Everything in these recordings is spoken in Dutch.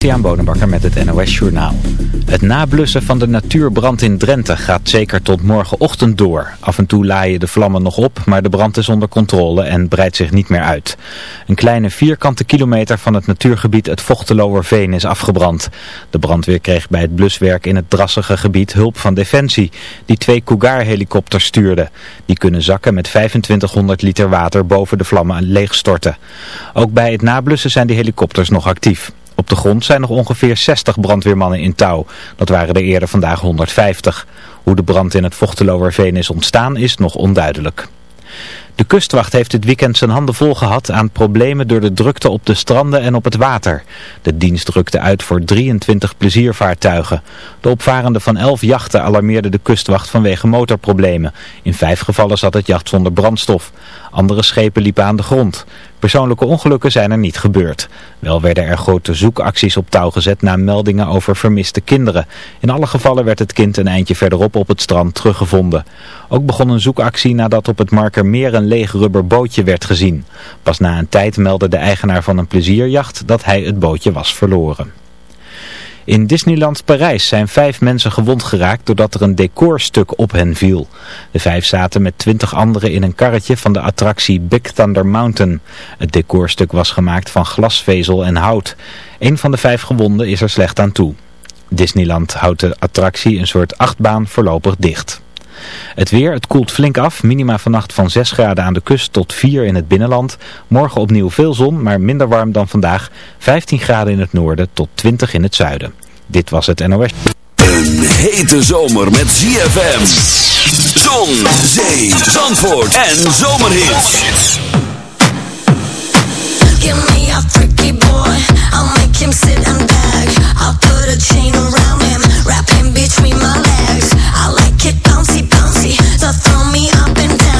Christian Bonenbakker met het NOS Journaal. Het nablussen van de natuurbrand in Drenthe gaat zeker tot morgenochtend door. Af en toe laaien de vlammen nog op, maar de brand is onder controle en breidt zich niet meer uit. Een kleine vierkante kilometer van het natuurgebied het Vochteloerveen is afgebrand. De brandweer kreeg bij het bluswerk in het drassige gebied hulp van Defensie, die twee Cougar-helikopters stuurde. Die kunnen zakken met 2500 liter water boven de vlammen leegstorten. Ook bij het nablussen zijn die helikopters nog actief. De grond zijn nog ongeveer 60 brandweermannen in touw. Dat waren er eerder vandaag 150. Hoe de brand in het Vochteloerveen is ontstaan is nog onduidelijk. De kustwacht heeft dit weekend zijn handen vol gehad aan problemen door de drukte op de stranden en op het water. De dienst drukte uit voor 23 pleziervaartuigen. De opvarenden van 11 jachten alarmeerde de kustwacht vanwege motorproblemen. In vijf gevallen zat het jacht zonder brandstof. Andere schepen liepen aan de grond. Persoonlijke ongelukken zijn er niet gebeurd. Wel werden er grote zoekacties op touw gezet na meldingen over vermiste kinderen. In alle gevallen werd het kind een eindje verderop op het strand teruggevonden. Ook begon een zoekactie nadat op het Markermeer een leeg rubber bootje werd gezien. Pas na een tijd meldde de eigenaar van een plezierjacht dat hij het bootje was verloren. In Disneyland Parijs zijn vijf mensen gewond geraakt doordat er een decorstuk op hen viel. De vijf zaten met twintig anderen in een karretje van de attractie Big Thunder Mountain. Het decorstuk was gemaakt van glasvezel en hout. Een van de vijf gewonden is er slecht aan toe. Disneyland houdt de attractie een soort achtbaan voorlopig dicht. Het weer, het koelt flink af. Minima vannacht van 6 graden aan de kust tot 4 in het binnenland. Morgen opnieuw veel zon, maar minder warm dan vandaag. 15 graden in het noorden tot 20 in het zuiden. Dit was het NOS. Een hete zomer met ZFM. Zon, zee, zandvoort en zomerhit. Give me a freaky boy, I'll make him sit and up and down.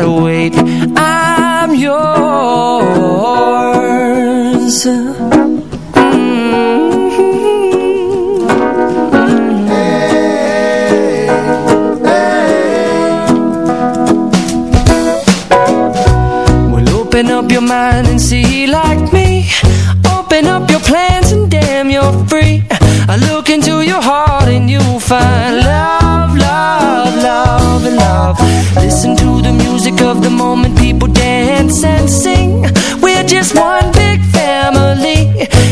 wait I'm music of the moment People dance and sing. We're just one big family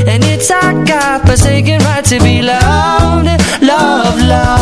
And it's our God-forsaken right to be loved Love, love, love,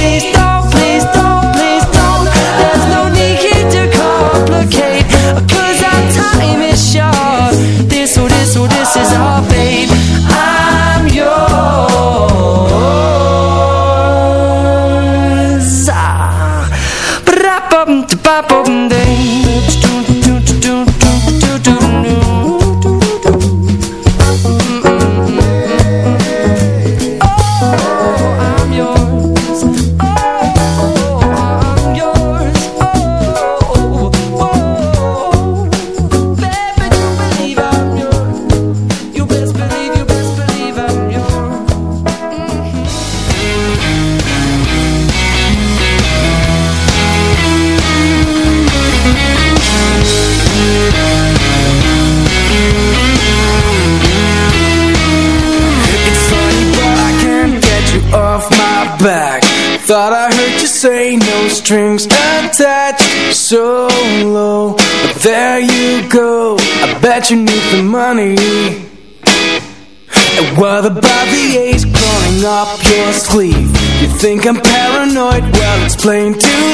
plain to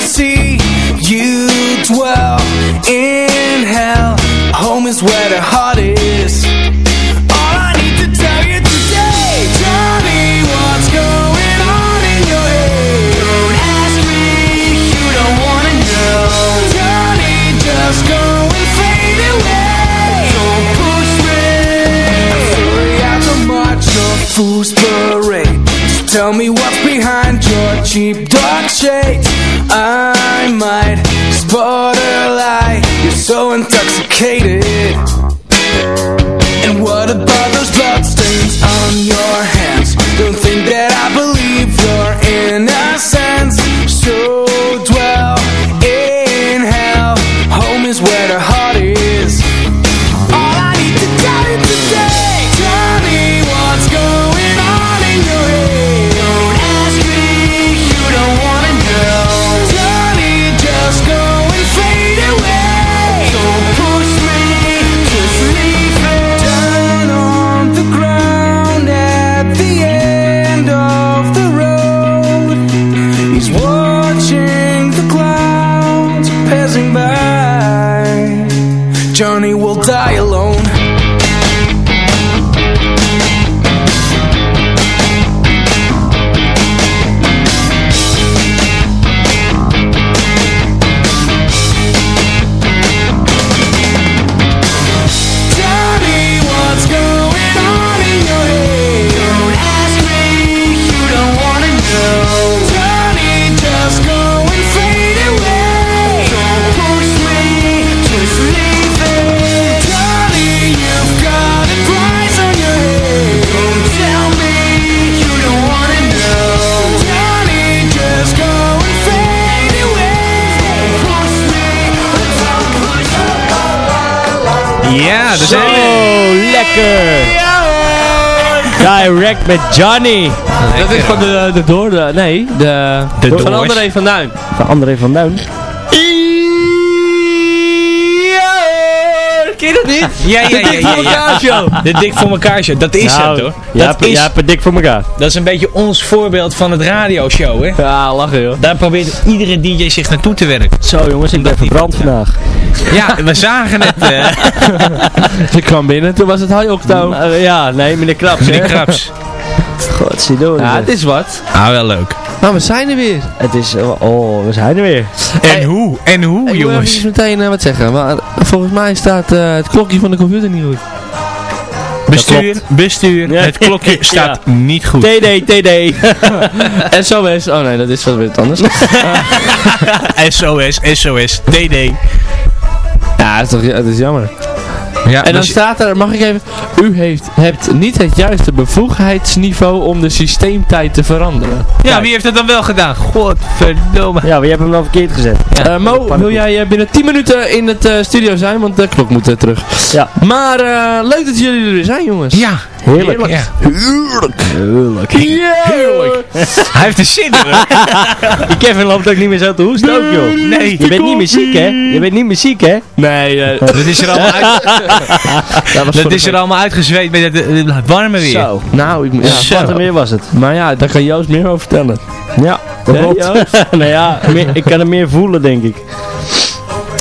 Ja, dat Zo, lekker! Direct met Johnny. Dat is van de, de door, de, nee, de, De van Doors. André van Duin. Van André van Duin. Ken je dat niet? Ja, ja, ja, Dik ja, voor ja. elkaar show. De dik voor elkaar show, dat is Nou, het hoor. Ja, Dat is, ja, hebt het dik voor elkaar. dat is een beetje ons voorbeeld van het radioshow hè. Ja, lachen joh. Daar probeert iedere DJ zich naartoe te werken. Zo jongens, ik ben verbrand vandaag. Ja, we zagen het, eh Ik kwam binnen, toen was het high octo. Eh, ja, nee, meneer Kraps. meneer hè? Krabs. Godzijdank. Ja, het is wat. Ah, wel leuk. Maar we zijn er weer. Het is, oh, we zijn er weer. En hoe? En hoe, Ik wil jongens? even meteen eh, wat zeggen. Maar volgens mij staat eh, het klokje van de computer niet goed. Bestuur, bestuur, Ja. het klokje staat niet goed. TD, TD. SOS. Oh nee, dat is wel weer wat anders. SOS, SOS, DD. Ja, dat is, toch, dat is jammer. Ja, En dan dus- staat er, mag ik even... U heeft, hebt niet het juiste bevoegdheidsniveau om de systeemtijd te veranderen. ja, wie heeft dat dan wel gedaan? Godverdomme. Ja, wie hebt hem dan verkeerd gezet? Eh, Mo, wil jij eh, binnen 10 minuten in het eh, studio zijn? Want de klok moet terug. Ja. Maar eh, leuk dat jullie er weer zijn, jongens. Ja, Heerlijk. ja. Heerlijk. Heerlijk. Hij heeft er zin in. Kevin loopt ook niet meer zo te hoesten ook, joh. Nee. Je bent niet meer ziek, hè? Je bent niet meer ziek, hè? Nee, eh, Dat is er allemaal, uit, dat was dat is de er allemaal uitgezweet met het, eh, het warme weer. Zo. Nou, ik, ja, Zo. Wat er weer was het. maar ja, daar kan Joost meer over vertellen. Ja, dat klopt. nou ja, meer- ik kan het meer voelen, denk ik.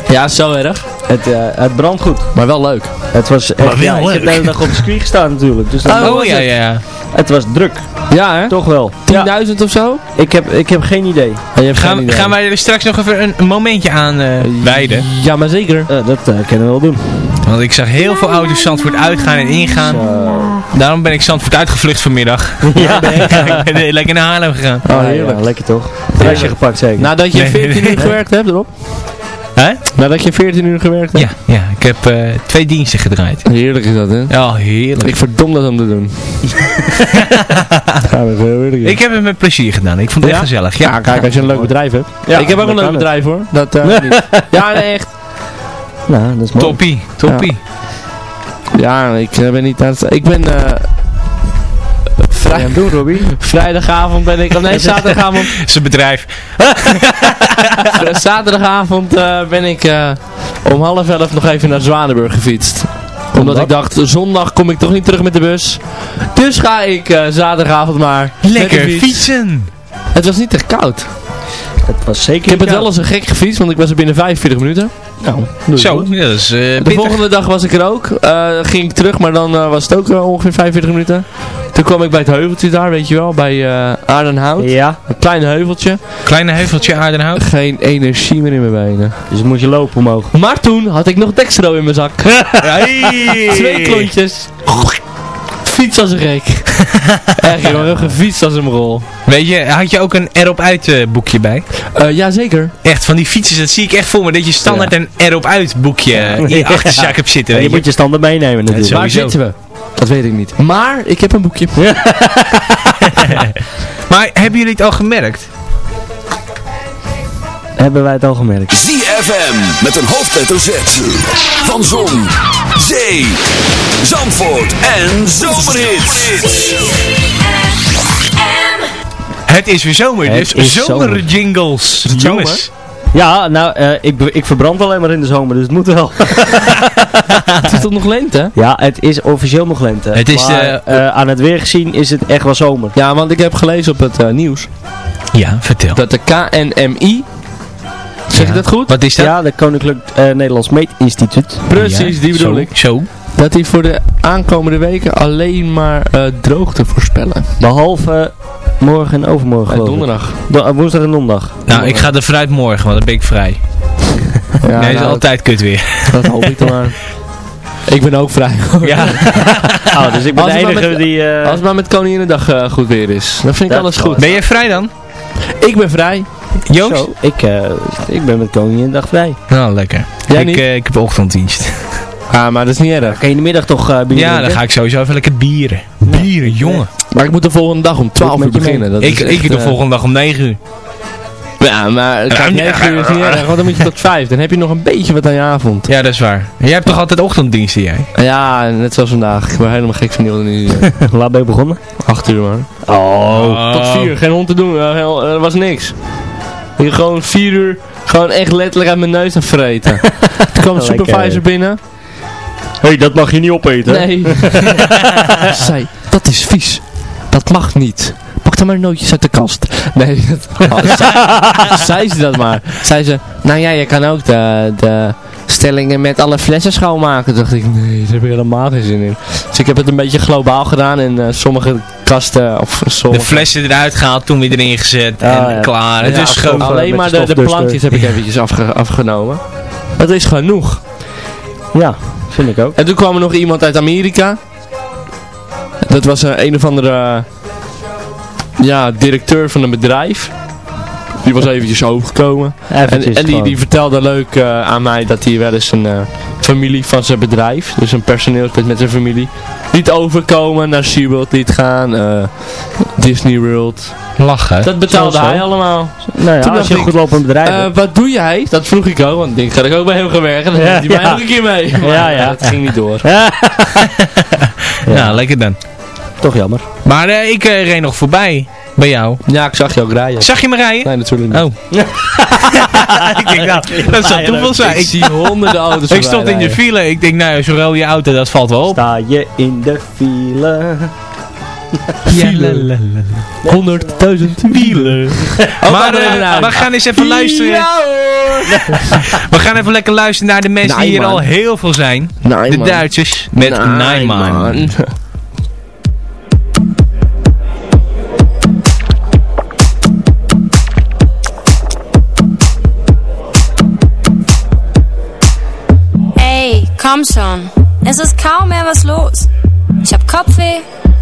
Ja, zo erg. Het, eh, het brandt goed. Maar wel leuk. Het was echt, Maar wel ja, ik heb de hele dag op de circuit gestaan natuurlijk. Dus Oh, Oh ja, ja, ja. het was druk. Ja, hè? Toch wel. Ja, 10.000 of zo? ik, heb, ik heb geen idee. Je hebt geen Gaan, idee. gaan wij er straks nog even een, een momentje aan eh wijden? Ja, maar zeker. Eh, dat eh, kunnen we wel doen. Want ik zag heel veel auto's Zandvoort uitgaan en ingaan. Zo. Daarom ben ik Zandvoort uitgevlucht vanmiddag. Ja, ik ben lekker naar Haarlem gegaan. Oh, Ah, ja, heerlijk. lekker toch? Flesje gepakt zeker. Nadat je Nee, 14 nee, uur gewerkt hebt, erop? Hè? Nadat je 14 uur gewerkt hebt? Ja, ja, ik heb eh, twee diensten gedraaid. Heerlijk is dat, hè? Ja, heerlijk. Ik verdom dat om te doen. Gaan we heel eerlijk Ik heb het met plezier gedaan. Ik vond het Ja? echt gezellig. Ja, Ja, kijk, als je een leuk bedrijf hebt. Ja, ik heb ook een leuk bedrijf, hoor. Dat, eh, niet. Ja, nee, echt. Nou, dat is mooi. toppie, toppie. Ja, ik eh, ben niet aan het... Ik ben... eh vrij, Ja, doe Robbie. vrijdagavond ben ik... Of nee, zaterdagavond... Zijn bedrijf. zaterdagavond eh, ben ik eh, om half elf nog even naar Zwanenburg gefietst. Omdat ik dacht, zondag kom ik toch niet terug met de bus. Dus ga ik eh, zaterdagavond maar Lekker fiets. fietsen. Het was niet echt koud. Het was zeker Ik heb het wel als een gek gefietst, want ik was er binnen 45 minuten. Nou, doe Zo, ja, eh De pittig. volgende dag was ik er ook. Eh, ging ik terug, maar dan was het ook ongeveer 45 minuten. Toen kwam ik bij het heuveltje daar, weet je wel, bij eh Aardenhout. Ja, Een klein heuveltje. Kleine heuveltje Aardenhout. Geen energie meer in mijn benen. dus moet je lopen omhoog. Maar toen had ik nog Dextro in mijn zak. Twee klontjes. Fiets als een gek. Echt, heb gefietst als een rol. Weet je, had je ook een erop uit eh, boekje bij? Eh jazeker. Echt, van die fietsers, dat zie ik echt voor me. Dat je standaard een erop uit boekje eh, in je Ja. achterzak hebt zitten. Ja, je weet moet je standen meenemen natuurlijk. Waar zitten we? Dat weet ik niet. Maar ik heb een boekje. Maar hebben jullie het al gemerkt? hebben wij het al gemerkt. ZFM met een hoofdletter Z. Van Zon, Zee, Zandvoort en Zomerhits. Het is weer zomer, Het dus is zomer zomer. jingles. het Jongens, Ja, nou, eh, ik, ik verbrand alleen maar in de zomer, dus het moet wel. Het is toch nog lente? ja, het is officieel nog lente. Het is, maar, eh, aan het weer gezien is het echt wel zomer. Ja, want ik heb gelezen op het eh, nieuws ja, vertel. dat de KNMI, zeg Ja. ik dat goed? Wat is dat? Ja, de Koninklijk eh, Nederlands Meetinstituut. Precies, Ja, die bedoel zo, ik. Zo. Dat die voor de aankomende weken alleen maar eh, droogte voorspellen. Behalve morgen en overmorgen geloof donderdag. Do- eh, woensdag en donderdag. Nou, ik ga er vanuit morgen, want dan ben ik vrij. Ja, nee, is nou, altijd kut weer. Dat hoop ik dan maar. Ik ben ook vrij. Ja. Oh, dus ik ben Als de enige met- die... eh, Als het maar met Koninginnedag eh goed weer is. Dan vind ik Dat alles is goed. Ben je vrij dan? Ik ben vrij. Joost? Zo, ik, eh, ik ben met Koninginnedag vrij. Nou, lekker. Jij ik, niet? eh, ik heb ochtenddienst. Ah, maar dat is niet erg. Kan je in de middag toch uh, Ja, dan ga ik sowieso even lekker bieren. Bieren, jongen. Maar ik moet de volgende dag om 12 uur beginnen. Dat Ik, is echt, ik de eh, volgende dag om 9 uur. Ja, maar kijk, 9 uur is niet erg, want dan moet je tot 5. Dan heb je nog een beetje wat aan je avond. Ja, dat is waar. Jij hebt toch altijd ochtenddiensten, jij? Ja, net zoals vandaag. Ik ben helemaal gek van die nu. Laat ben je begonnen? 8 uur man. Oh. Tot 4, geen hond te doen. eh, Er was niks. Ik gewoon 4 uur, gewoon echt letterlijk uit mijn neus aan vreten. Toen kwam de supervisor binnen. Hé, hey, dat mag je niet opeten. Nee. Zei, dat is vies. Dat mag niet. Pak dan maar nootjes uit de kast. Nee, dat, oh, zei, zei ze dat maar. Zei ze, nou ja, je kan ook de, de stellingen met alle flessen schoonmaken. Toen dacht ik, nee, daar heb ik helemaal geen zin in. Dus ik heb het een beetje globaal gedaan en eh, sommige kasten, of De sommige... flessen eruit gehaald, toen weer erin gezet Ah, en ja. klaar. Het is gewoon... Alleen maar de de, de plankjes heb ik eventjes afge- afgenomen. Dat is genoeg. Ja, vind ik ook. En toen kwam er nog iemand uit Amerika. Dat was eh, een of andere ja, directeur van een bedrijf. Die was eventjes overgekomen. En, Eventjes en die, die vertelde leuk eh, aan mij dat hij wel eens een eh, familie van zijn bedrijf, dus een personeelslid met zijn familie, liet overkomen naar SeaWorld liet gaan, eh, Disney World. Lachen. Dat betaalde hij allemaal. Nou ja, Toen als je een goed lopend bedrijf Eh, wat doe jij? Dat vroeg ik ook, want ik ga ik ook bij hem gaan werken. Dan Ja, neemt hij mij ja. ook een keer mee. Maar Ja, ja. dat ging niet door. Ja, lekker dan. Toch jammer. Maar eh, ik eh, reed nog voorbij bij jou. Ja, ik zag je ook rijden. Zag je me rijden? Nee, natuurlijk niet. Oh. ik denk, nou, dat zou toeval zijn. Ik zie honderden auto's ik stond in de file. Ik denk, nou, zo'n rode auto, dat valt wel op. Sta je in de file. File. rijden. 100.000 wielen. maar eh, we gaan eens even luisteren. We gaan even lekker luisteren naar de mensen die hier al heel veel zijn. De Duitsers met Nijman. Ey, komm schon. Es ist kaum mehr was los. Ich hab Kopfweh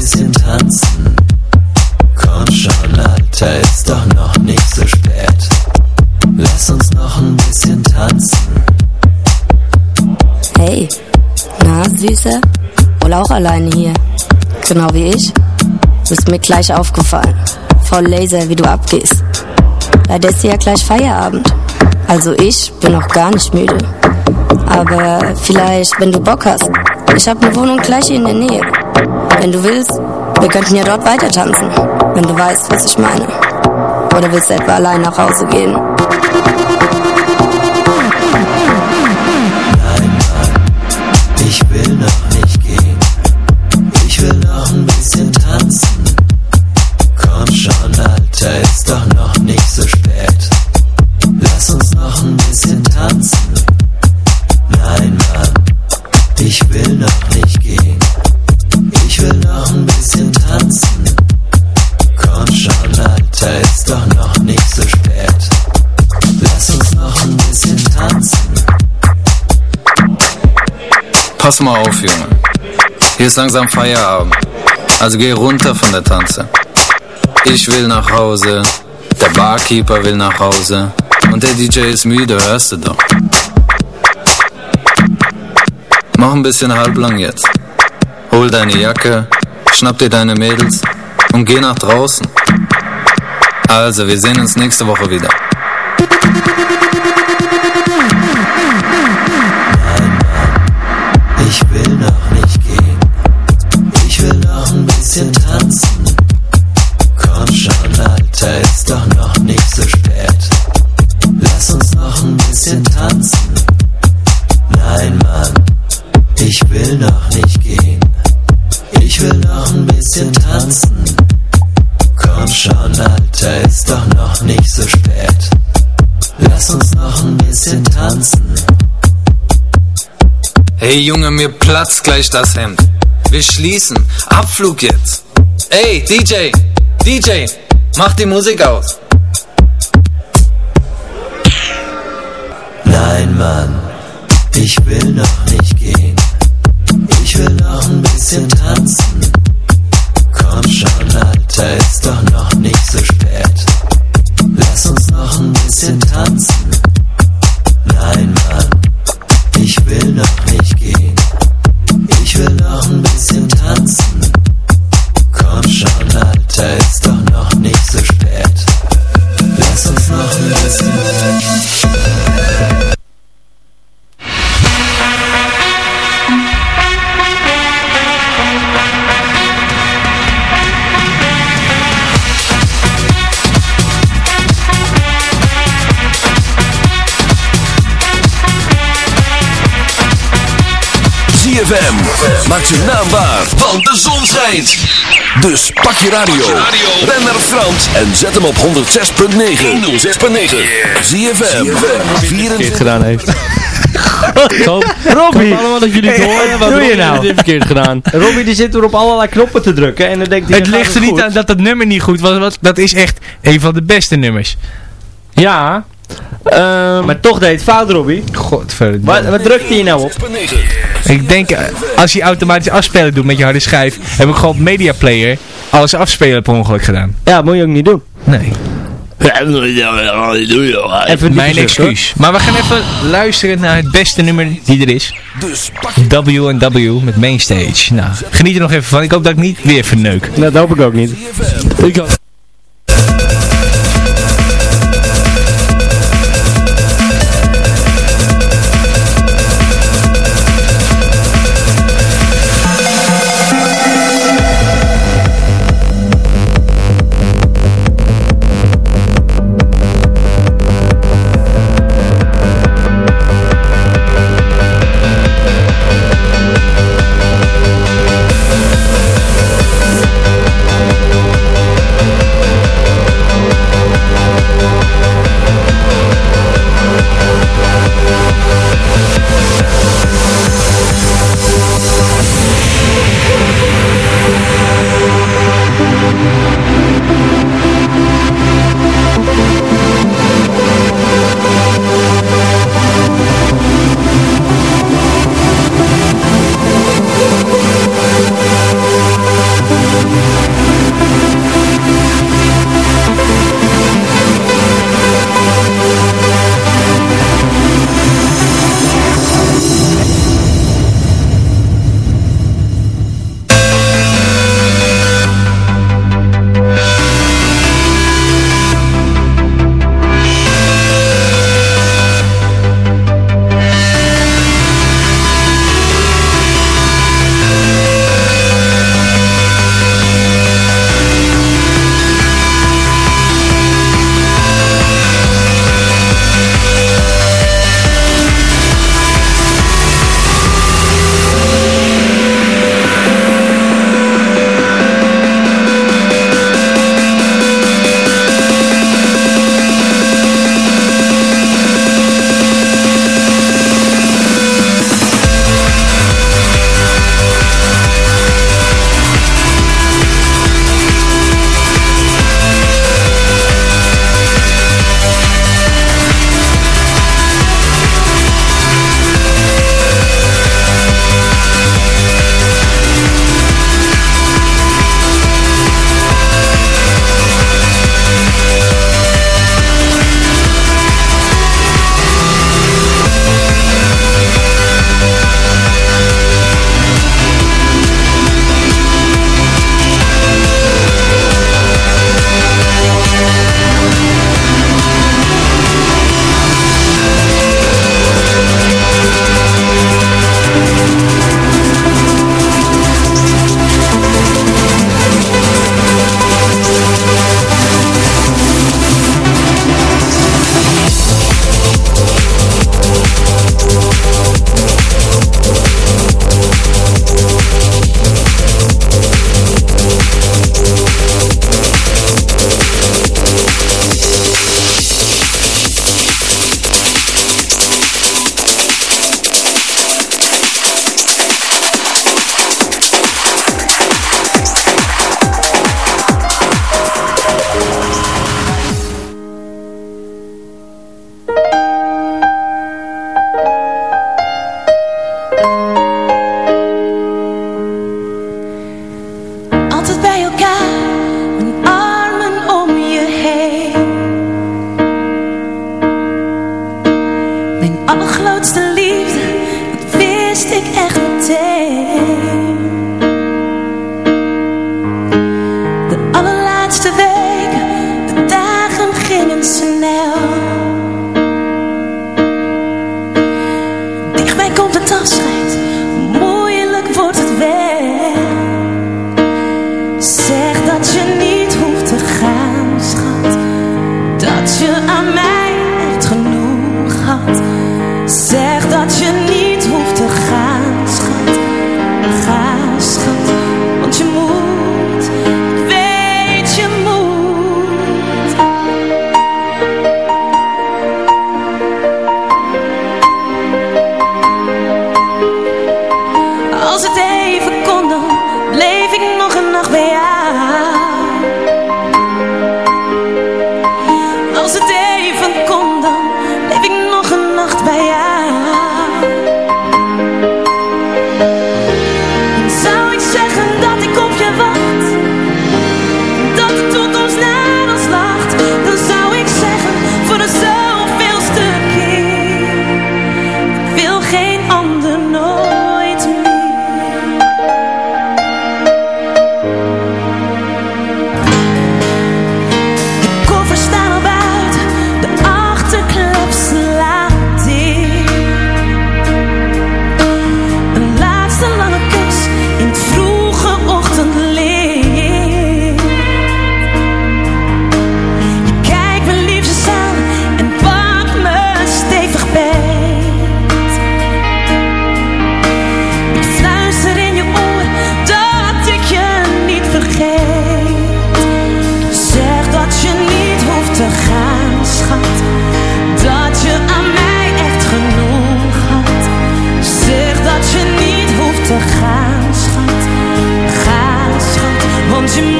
bisschen tanzen. Komm schon, Alter, ist doch noch nicht so spät. Lass uns noch ein bisschen tanzen. Hey, na, Süße? Wohl auch alleine hier. Genau wie ich. Bist mir gleich aufgefallen. Voll Laser, wie du abgehst. Leider ist ja gleich Feierabend. Also ich bin noch gar nicht müde. Aber vielleicht, wenn du Bock hast. Ich hab eine Wohnung gleich in der Nähe. Wenn du willst, wir könnten ja dort weiter tanzen. Wenn du weißt, was ich meine. Oder willst du etwa allein nach Hause gehen? Pass mal auf, Junge. Hier ist langsam Feierabend. Also geh runter von der Tanze. Ich will nach Hause, der Barkeeper will nach Hause und der DJ ist müde, hörst du doch. Mach ein bisschen halblang jetzt. Hol deine Jacke, schnapp dir deine Mädels und geh nach draußen. Also, wir sehen uns nächste Woche wieder. Hey Junge, mir platzt gleich das Hemd. Wir schließen. Abflug jetzt. Ey, DJ, DJ, mach die Musik aus. Nein, Mann, ich will noch nicht gehen. Ich will noch ein bisschen tanzen. Komm schon, Alter, ist doch noch nicht so spät. Lass uns noch ein bisschen tanzen. Nein, Mann, ich will noch nicht gehen. Ich will noch ein bisschen tanzen. Komm schon, Alter, ist doch noch nicht so spät. Lass uns noch ein bisschen ZFM. Maak zijn naam waar, want de zon schijnt. Dus pak je radio. Ben naar Frans en zet hem op 106.9. 106.9. ZFM. 24 gedaan heeft. Robbie! allemaal dat jullie het horen. Wat doe je nou? dit verkeerd gedaan. Robbie die zit er op allerlei knoppen te drukken en dan denkt hij... Het ligt er niet goed. aan dat het nummer niet goed was. want Dat is echt een van de beste nummers. Ja. Ehm, Maar toch deed het fout, Robbie. Godverdomme. Wat, wat drukt hij nou op? Ik denk, eh, als je automatisch afspelen doet met je harde schijf, heb ik gewoon op Media Player alles afspelen per ongeluk gedaan. Ja, dat moet je ook niet doen. Nee. Even Mijn excuus. Maar we gaan even luisteren naar het beste nummer die er is. Dus pak je W&W met Mainstage. Nou, geniet er nog even van. Ik hoop dat ik niet weer verneuk. Dat hoop ik ook niet. Ik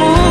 want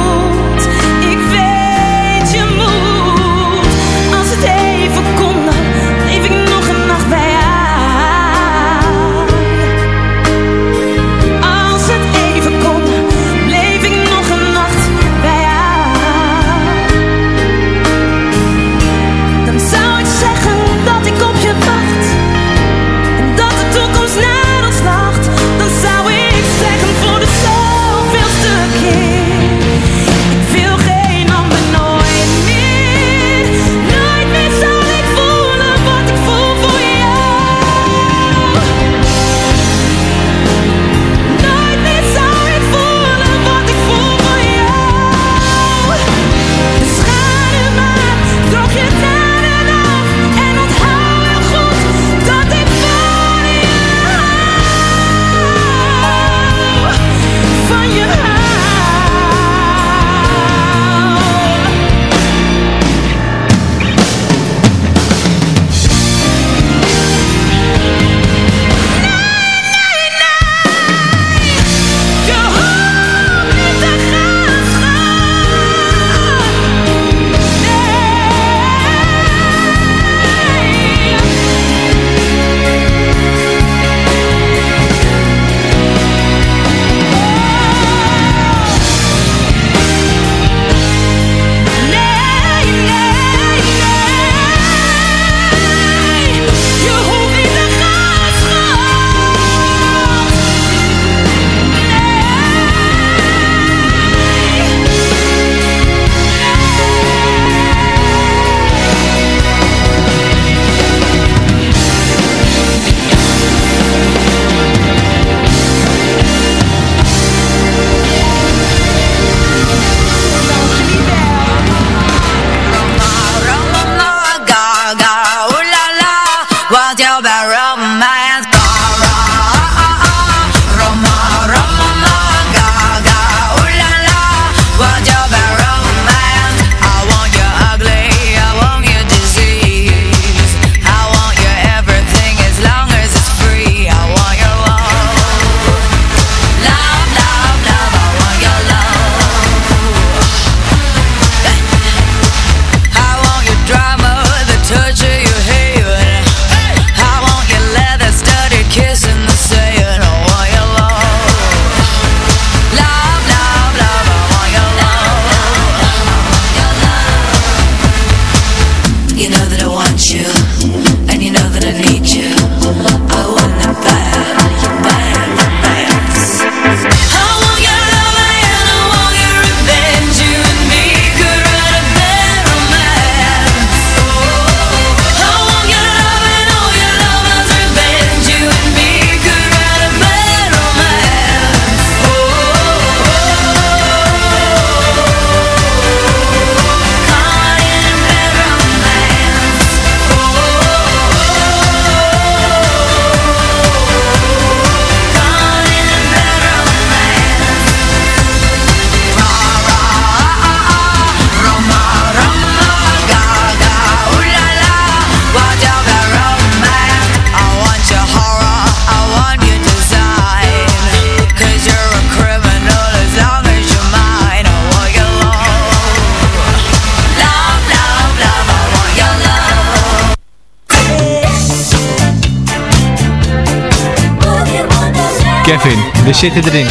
Kevin, we zitten erin.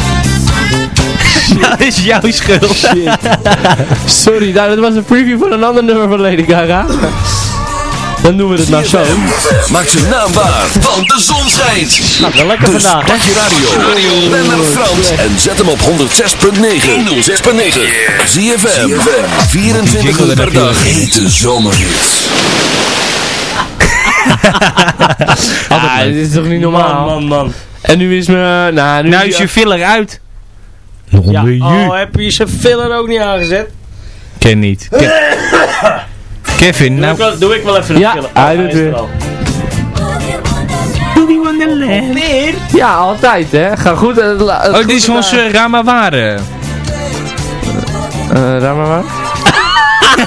dat is jouw schuld. Sorry, nou, dat was een preview van een ander nummer van Lady Gaga. Dan doen we het nou zo. Maak zijn naam waar, want de zon schijnt. Nou, wel lekker Dus vandaag. pak je radio, ben naar Frans en zet hem op 106.9. 106.9. Zie je 24 uur per dag. Hete zomerhits. Ah, dit is toch niet normaal? Man, man, man. En nu is me... Nou, nu Nou is je filler uit. Nog een Ja, oh, heb je zijn filler ook niet aangezet? Ken niet. Ke- Kevin, Doe, nou... ik, wel, doe ik wel even een Ja, filler. hij hij doet weer. er al. Ja, altijd hè. Ga goed. eh, het Oh, dit is onze Ramaware. Eh, raar maar maar.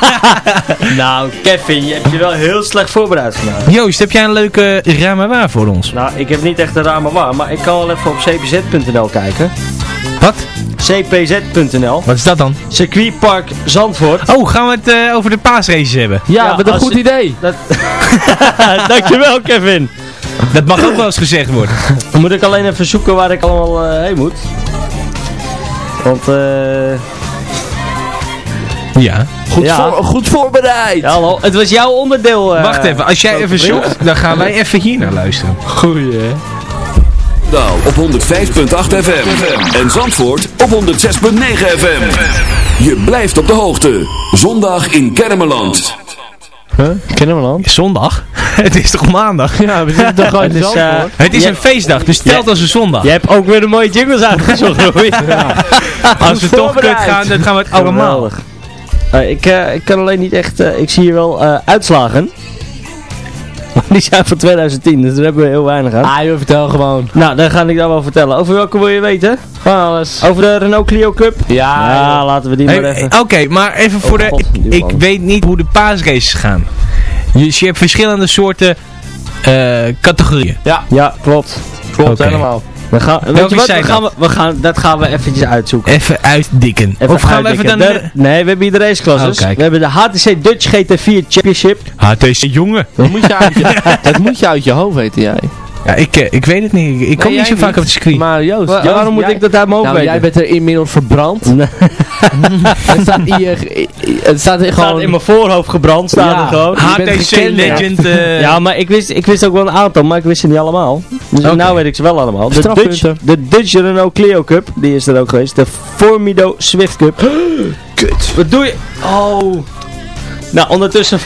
Nou, Kevin, je hebt je wel heel slecht voorbereid vandaag. Joost, heb jij een leuke Ramawa voor ons? Nou, ik heb niet echt een raar maar waar, maar ik kan wel even op cpz.nl kijken. Wat? cpz.nl Wat is dat dan? Circuitpark Zandvoort. Oh, gaan we het eh, over de paasraces hebben? Ja, Ja, wat een goed je- idee. Dat... Dankjewel, Kevin. Dat mag ook wel eens gezegd worden. Dan moet ik alleen even zoeken waar ik allemaal eh, heen moet. Want, eh... Ja. Goed, Ja. voor- goed voorbereid. Ja, hallo, het was jouw onderdeel. eh, Wacht even, als jij even zoekt, dan gaan wij even hier naar luisteren. Goeie hè. Nou, op 105.8 FM. En Zandvoort op 106.9 FM. Je blijft op de hoogte. Zondag in Kermeland. Huh? Kennen we dan? Zondag? het is toch maandag? Ja, we zitten toch gewoon Het in is, eh, Zandvoort? Het is Ja. een feestdag, dus telt als een zondag. Je hebt ook weer de mooie jingles uitgezocht, Louis. Als we toch kut gaan, dan gaan we het allemaal. Geweldig. Eh, ik, eh, ik kan alleen niet echt... eh, ik zie hier wel eh, uitslagen. Maar die zijn van 2010, dus daar hebben we heel weinig aan. Ah joh, vertel gewoon. Nou, dan ga ik dan wel vertellen. Over welke wil je weten? Gewoon alles. Over de Renault Clio Cup? Ja, Ja, laten we die Hey, maar even... Oké, maar even voor Oh, de... God, ik, weet niet hoe de paasraces gaan. Dus je hebt verschillende soorten eh, categorieën. Ja, klopt. Klopt Oké. helemaal. We gaan, weet je wat? We gaan, we, we gaan, dat gaan we eventjes uitzoeken. Even uitdikken. Even of gaan we even uitdikken. dan... De- nee, we hebben hier de raceklasses. Oh, we hebben de HTC Dutch GT4 Championship. HTC jongen. Dat moet, je uit je, dat moet je uit je hoofd weten jij. Ja, ik, eh, ik weet het niet. Ik, kom Nee, niet zo vaak niet. op het circuit. Maar Joost, waarom moet jij- ik dat uit mijn hoofd Nou, weten? jij bent er inmiddels verbrand. Nee. het staat hier, het staat hier Het gewoon... staat in mijn voorhoofd gebrand, staat Ja. er gewoon. HTC. Legend. eh, Ja, maar ik wist, ik wist ook wel een aantal, maar ik wist ze niet allemaal. Dus nou weet ik ze wel allemaal. De Dutch, de Dutch Renault Clio Cup, die is er ook geweest. De Formido Swift Cup. Kut. Wat doe je? Oh. Nou, ondertussen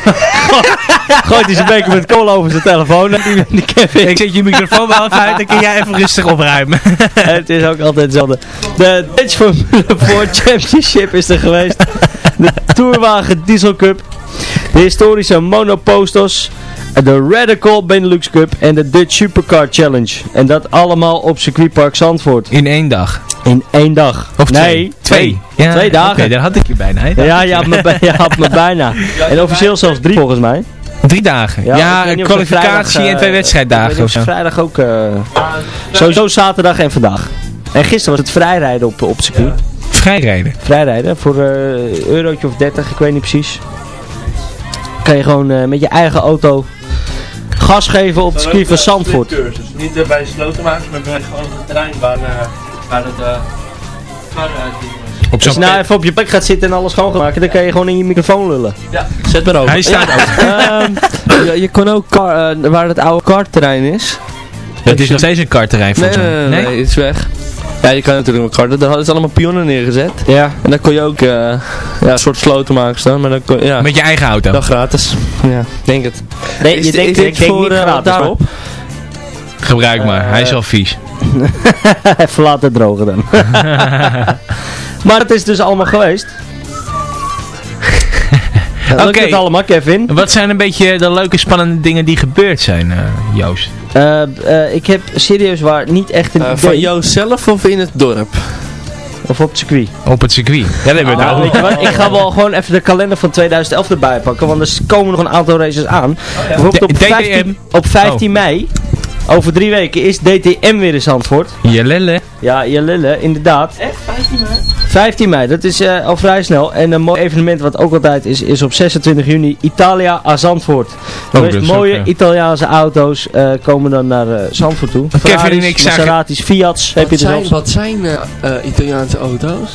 gooit hij zijn beker met cola over zijn telefoon. Die, die Kevin. Ik zet je microfoon wel even uit, dan kun jij even rustig opruimen. Het is ook altijd hetzelfde. De Dutch Formula 4 Championship is er geweest. De Tourwagen Diesel Cup. De historische Monopostos. De Radical Benelux Cup. En de Dutch Supercar Challenge. En dat allemaal op circuitpark Zandvoort. In één dag. In één dag. Of nee, twee. twee. Ja, Twee dagen. Oké, daar had ik je bijna. hè. Ja, je had me, bij- je had me bijna. En officieel zelfs drie volgens mij. Drie dagen. Ja, ze kwalificatie vrijdag, en twee eh, wedstrijddagen of zo. vrijdag ook... eh, sowieso zaterdag en vandaag. En gisteren was het vrijrijden op, op circuit. Vrijrijden. Vrijrijden voor een eurotje of 30, ik weet niet precies. Kan je gewoon eh, met je eigen auto gas geven op het circuit van Zandvoort. Dus niet uh, bij slotenmakers, maar bij gewoon op het terrein waar, waar het... Waar, die Op Als je zo'n nou even op je plek gaat zitten en alles schoon gaat maken, dan kan je gewoon in je microfoon lullen. Zet maar over. Hij staat ook. Ehm, ja, je kon ook eh, waar het oude kartterrein is. Het is nog steeds een karterrein Nee, volgens nee, mij. nee, nee, het is weg. Ja, je kan natuurlijk ook karten. Daar hadden ze allemaal pionnen neergezet. Ja. En dan kon je ook eh, ja, een soort sloten maken staan. Maar dan kon, ja, Met je eigen auto. dan gratis. Ja, denk het. Nee, Is je denkt, denk voor, niet eh, gratis daarop? op. Gebruik maar, hij is wel vies. Even laten drogen dan. maar het is dus allemaal geweest. Oké. Oké. het allemaal, Kevin. Wat zijn een beetje de leuke spannende dingen die gebeurd zijn, eh, Joost? Eh, eh, ik heb serieus waar niet echt een idee. van jou zelf of in het dorp? Of op het circuit. Op het circuit. Ja, dat hebben we Nou? Ik ga wel gewoon even de kalender van 2011 erbij pakken, want er komen nog een aantal races aan. Bijvoorbeeld op D- DTM. 15, op 15 mei, over drie weken, is DTM weer in Zandvoort. Jelelle. Ja, Jelille, inderdaad. Echt? 15 mei? 15 mei, dat is eh, al vrij snel. En een mooi evenement wat ook altijd is, is op 26 juni Italia à Zandvoort. De Oh, is mooie ook, ja. Italiaanse auto's eh, komen dan naar eh, Zandvoort toe. Kevin en Ferraris, ik Maseratis, Fiat's, heb je Wat er zijn, zelfs. wat zijn eh, eh, Italiaanse auto's?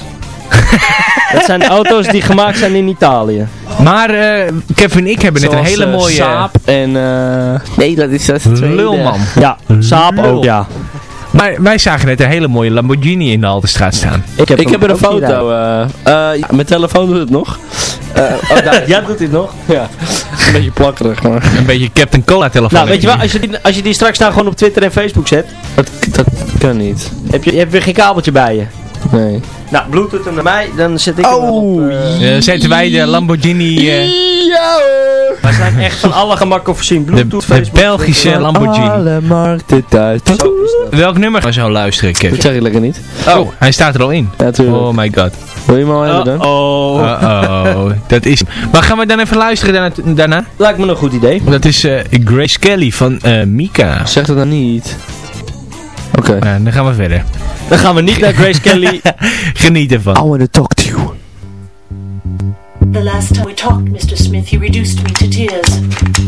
Dat zijn auto's die gemaakt zijn in Italië. Maar eh, Kevin en ik hebben net een hele eh, mooie... Saab en... eh, nee, dat is dat. Lulman. Ja, Saab Lul. ook, ja. Maar wij zagen net een hele mooie Lamborghini in de Haltestraat staan. Ik heb, Ik heb er een foto. eh eh, ja, mijn telefoon doet het nog. Eh, Oh, daar- ja, doet het nog? ja, een beetje plakkerig, maar... Een beetje Captain Cola telefoon. Nou, weet je wat, als je, die, als je die straks nou gewoon op Twitter en Facebook zet, Dat, dat kan niet. heb je, je hebt weer geen kabeltje bij je. Nee. Nou, bluetooth hem naar mij, dan zet ik hem wel op. eh, Eh, zetten wij de Lamborghini... eh, wij zijn echt van alle gemakken voorzien. de, Bluetooth, de Facebook. Belgische Lamborghini. Alle markten thuis. Zo is dat. Welk nummer gaan we zo luisteren, Dat Kevin? zeg je lekker niet. Oh, hij staat er al in. Ja, tuurlijk. Oh my god. Wil je hem al hebben dan? Oh, Uh-oh. Dat is... Maar gaan we dan even luisteren daarna? daarna? lijkt me een goed idee. Dat is eh, Grace Kelly van eh, Mika. Zeg dat dan niet. Oké. Nou, dan gaan we verder. Dan gaan we niet naar Grace Kelly. Geniet ervan. I want to talk to you. The last time we talked, Mr. Smith, you reduced me to tears.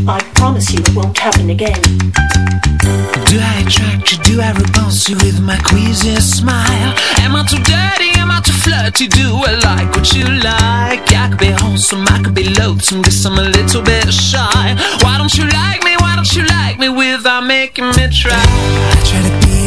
I promise you it won't happen again. Do I attract you? Do I repulse you with my queasy smile? Am I too dirty? Am I too flirty? Do I like what you like? I could be wholesome, I could be loathsome, guess I'm a little bit shy. Why don't you like me? Why don't you like me without making me try? I try to be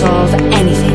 solve anything.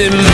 in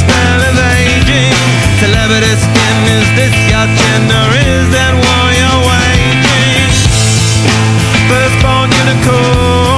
spell of aging. Celebrity skin, is this your gender? Is that why you're waiting? Firstborn unicorn.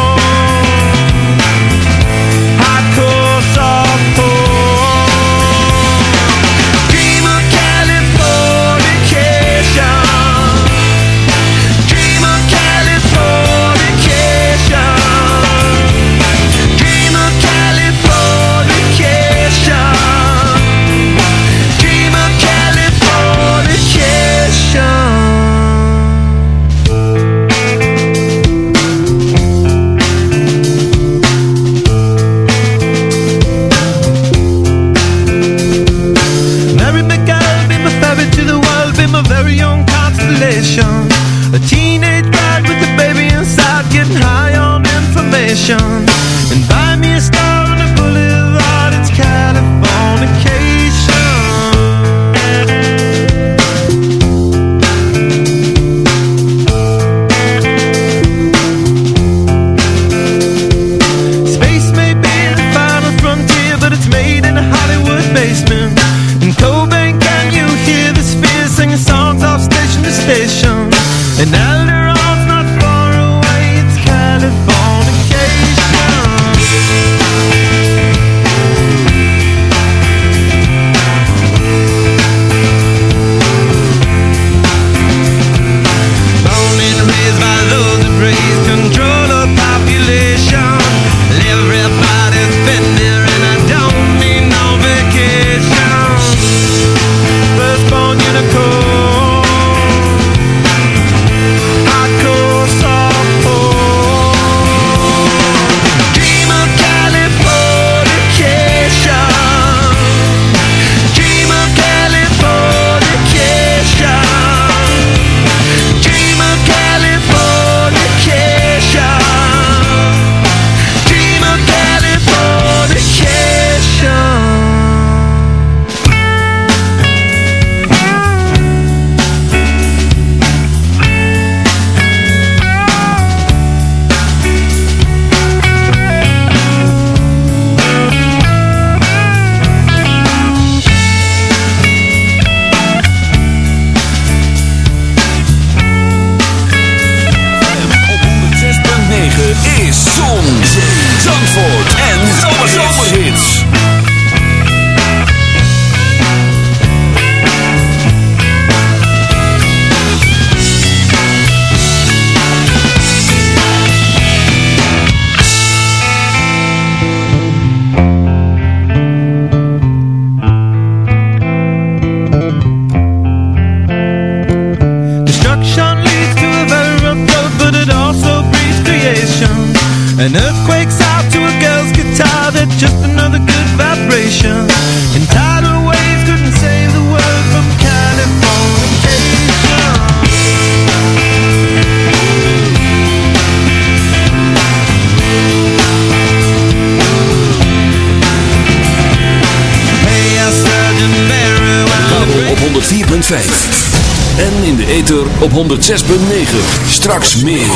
Straks meer.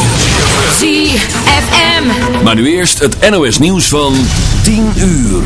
ZFM. Maar nu eerst het NOS nieuws van 10 uur.